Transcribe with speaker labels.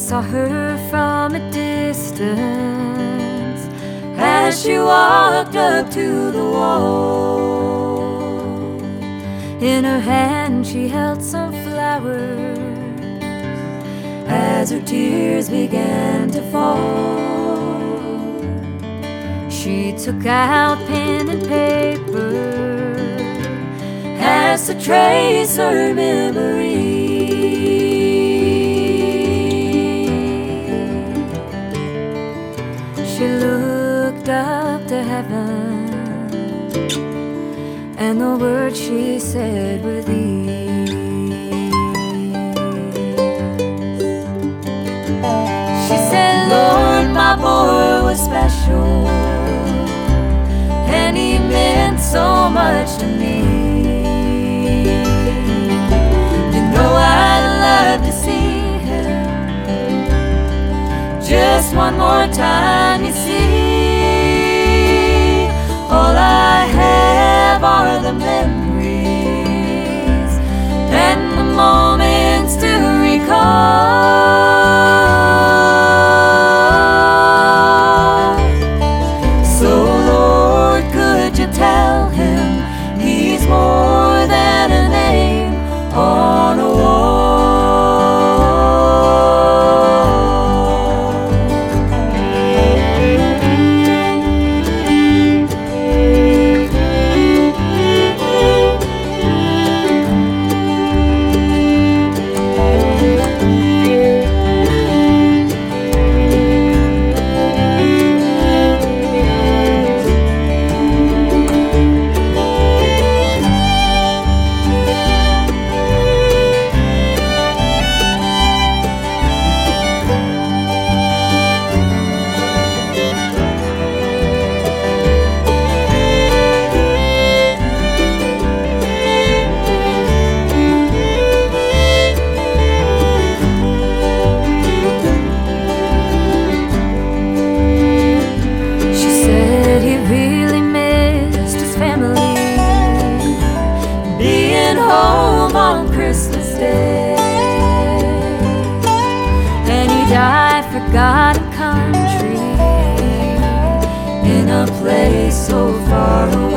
Speaker 1: saw her from a distance as she walked up to the wall. In her hand, she held some flowers as her tears began to fall. She took out pen and paper as to trace heaven, and the words she said were these. She said, Lord, my boy was special, and he meant so much to me. You know, I'd love to see him just one more time, you see. I have forgotten country in a place so far away.